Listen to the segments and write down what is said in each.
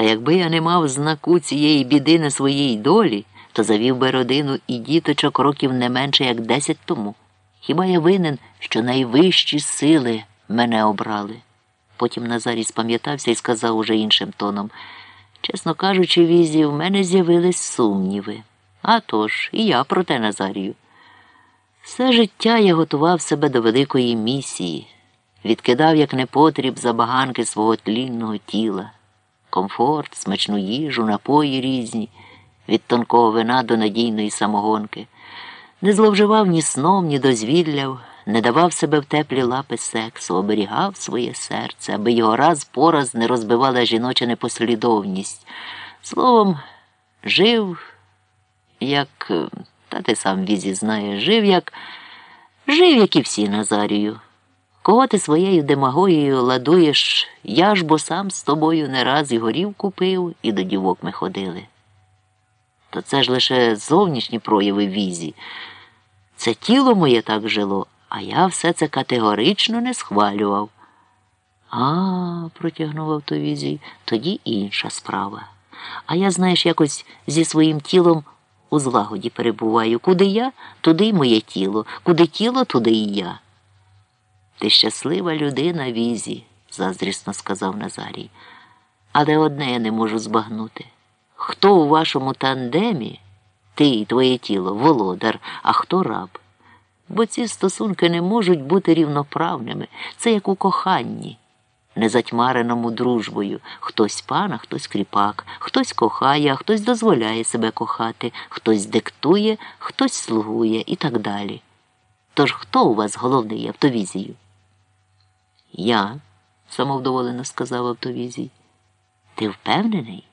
Та якби я не мав знаку цієї біди на своїй долі, то завів би родину і діточок років не менше, як десять тому. Хіба я винен, що найвищі сили мене обрали? Потім Назарій спам'ятався і сказав уже іншим тоном. Чесно кажучи, візі, в мене з'явились сумніви. А тож, і я про те Назарію. Все життя я готував себе до великої місії, відкидав як непотріб забаганки свого тлінного тіла, комфорт, смачну їжу, напої різні, від тонкого вина до надійної самогонки, не зловживав ні сном, ні дозвілляв, не давав себе в теплі лапи сексу, оберігав своє серце, аби його раз по раз не розбивала жіноча непослідовність. Словом, жив, як, та ти сам візі знаєш, жив, як жив, як і всі Назарію. Кого ти своєю демагогією ладуєш, я ж бо сам з тобою не раз і горів пив, і до дівок ми ходили. То це ж лише зовнішні прояви візі. Це тіло моє так жило, а я все це категорично не схвалював. А, протягнув автовізій, тоді інша справа. А я, знаєш, якось зі своїм тілом у злагоді перебуваю. Куди я, туди й моє тіло, куди тіло, туди і я. Ти щаслива людина, візі, заздрісно сказав Назарій. Але одне я не можу збагнути. Хто у вашому тандемі, ти і твоє тіло, володар, а хто раб? Бо ці стосунки не можуть бути рівноправними. Це як у коханні, незатьмареному дружбою. Хтось пан, а хтось кріпак, хтось кохає, а хтось дозволяє себе кохати, хтось диктує, хтось слугує і так далі. Тож хто у вас головний автовізію? Я, самовдоволено сказав автовізій. Ти впевнений?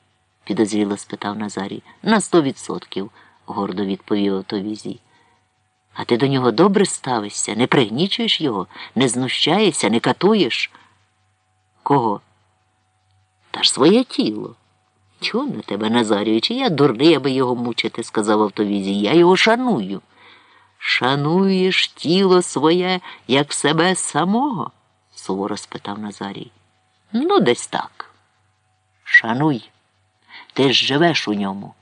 підозріло спитав Назарій. На сто відсотків, гордо відповів автовізій. А ти до нього добре ставишся, не пригнічуєш його, не знущаєшся, не катуєш? Кого? Та ж своє тіло. Чого на тебе, Назарію, чи я дурний, аби його мучити, сказав автовізій. Я його шаную. Шануєш тіло своє, як себе самого? Суворо спитав Назарій. Ну, десь так. Шануй, ти ж живеш у ньому.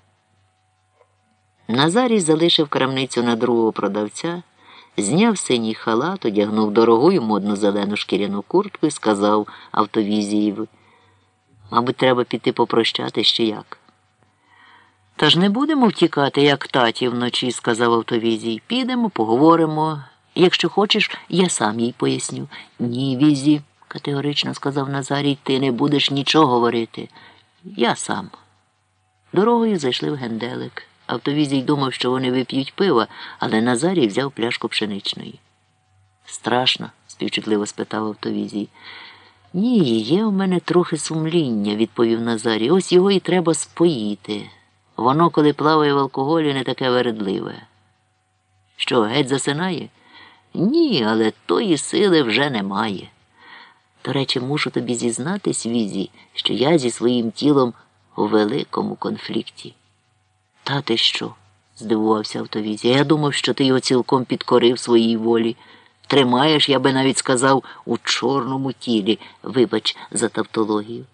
Назарій залишив крамницю на другого продавця, зняв синій халат, одягнув дорогу й модну зелену шкіряну куртку і сказав автовізієві. Мабуть, треба піти попрощати ще як. Та ж не будемо втікати, як таті вночі, сказав автовізій. Підемо, поговоримо. Якщо хочеш, я сам їй поясню. Ні, візі, категорично сказав Назарій, ти не будеш нічого говорити. Я сам. Дорогою зайшли в генделик. Автовізій думав, що вони вип'ють пива, але Назарій взяв пляшку пшеничної. Страшно? співчутливо спитав автовізій. Ні, є у мене трохи сумління, відповів Назарій. Ось його і треба споїти. Воно, коли плаває в алкоголі, не таке вередливе. Що, геть засинає? Ні, але тої сили вже немає. До речі, мушу тобі зізнатись, Візі, що я зі своїм тілом у великому конфлікті. Та ти що? здивувався автовізі. Я думав, що ти його цілком підкорив своїй волі. Тримаєш, я би навіть сказав, у чорному тілі, вибач, за тавтологію.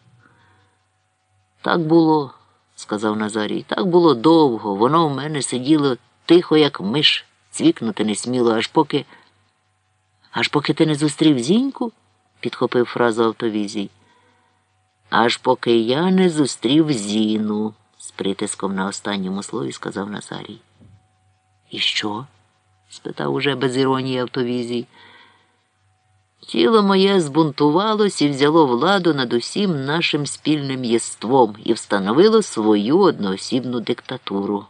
Так було, сказав Назарій, так було довго. Воно в мене сиділо тихо, як миш, цвікнути не сміло, аж поки. Аж поки ти не зустрів зіньку, підхопив фразу автовізій. Аж поки я не зустрів Зіну, з притиском на останньому слові сказав Назарій. І що? спитав уже без іронії автовізій. Тіло моє збунтувалось і взяло владу над усім нашим спільним єством і встановило свою одноосібну диктатуру.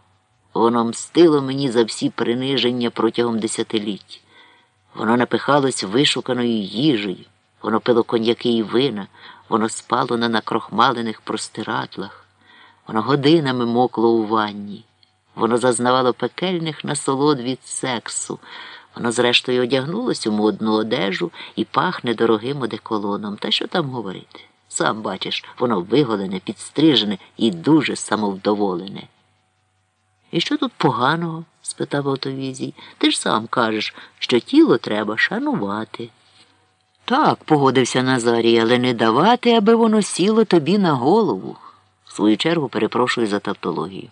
Воно мстило мені за всі приниження протягом десятиліть. Воно напихалось вишуканою їжею, воно пило коньяки і вина, воно спало на накрохмалених простирадлах, воно годинами мокло у ванні, воно зазнавало пекельних насолод від сексу, воно, зрештою, одягнулось у модну одежу і пахне дорогим одеколоном. Та що там говорити? Сам бачиш, воно виголене, підстрижене і дуже самовдоволене. І що тут поганого? Спитав Отовізій. Ти ж сам кажеш, що тіло треба шанувати. Так, погодився Назарій, але не давати, аби воно сіло тобі на голову. В свою чергу перепрошую за тавтологію.